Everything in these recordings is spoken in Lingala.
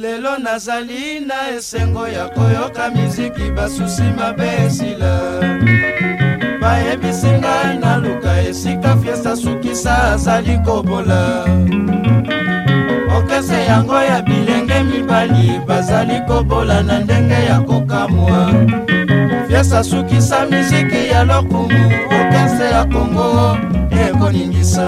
lelo nazali na esengo ya koyoka miziki basusi mabe esila bayebisi ngai naluka esika fiesta sukisa azali kobola okese yango ya bilenge mibali bazali kobola na ndenge ya kokamwa fiesta sukisa miziki ya lokumu okese ya kongo ekoningisa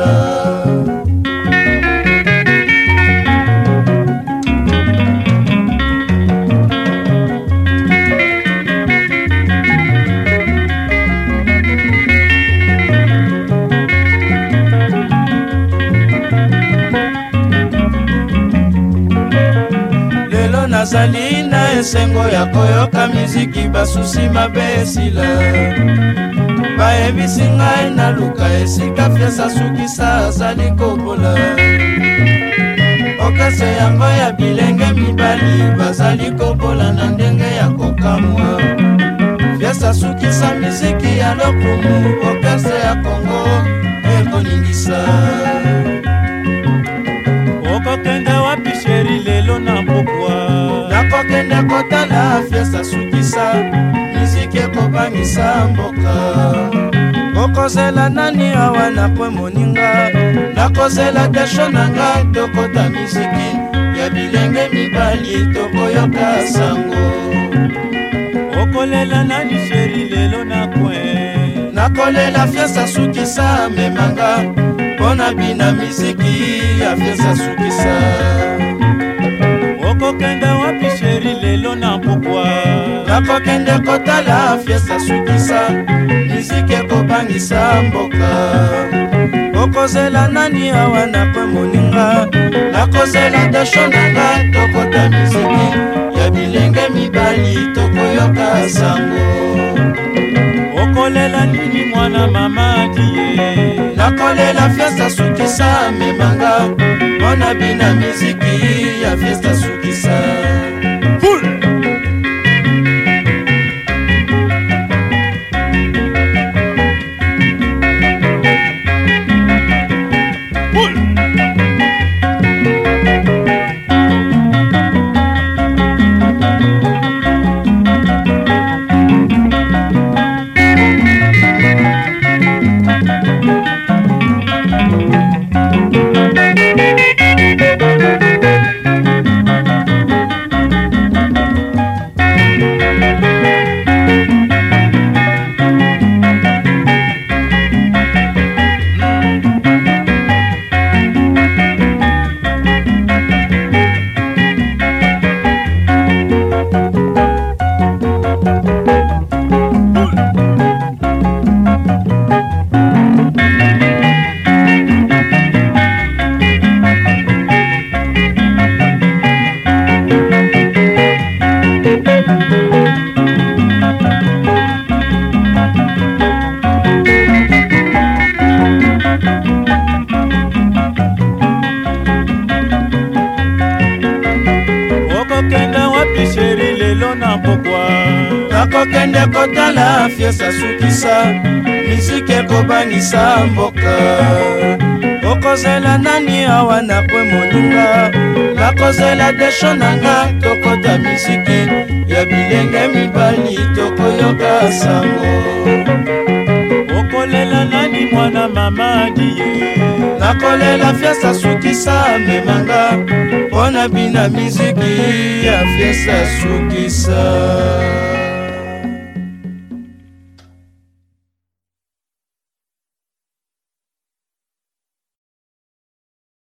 ezali na esengo ya koyoka miziki basusi mabe esila bayebisi ngai naluka esika fiasa sukisa azali kobola okese yango ya bilenge mibali bazali kobola na ndenge ya kokamwa fiasa sukisa miziki ya lokumu okese ya kongo ekolingisa kokende kotala fiasa sukisa miziki ekobangisa mboka okozela nani awa napo moninga nakozela desho na nga tokota miziki ya bilenge mibali tokoyoka sango okolela nani sheri lelo na kwe nakolela fiasa sukisa memanga mpo na bina miziki ya fiasa sukisa okokenda wapi na pokwa nakokende kotala fiesta sukisa miziki ekobangisa mboka okozela nani awa nakomoninga nakozela desho nanga tokota miziki ya bilenge mibali tokoyoka sango okolela nini mwana mamakiye nakolela fiesta sukisa memanga mpo na bina miziki nakokende kotala fiesa sukisa miziki ekobangisa mboka okozela nani awa na pwe moninga nakozela desho na nga tokota miziki ya bilenge mibali tokoyoka sango okolela nani mwana mama adie nakolela fiasa sukisa memanga mpo na bina miziki ya fiasa sukisa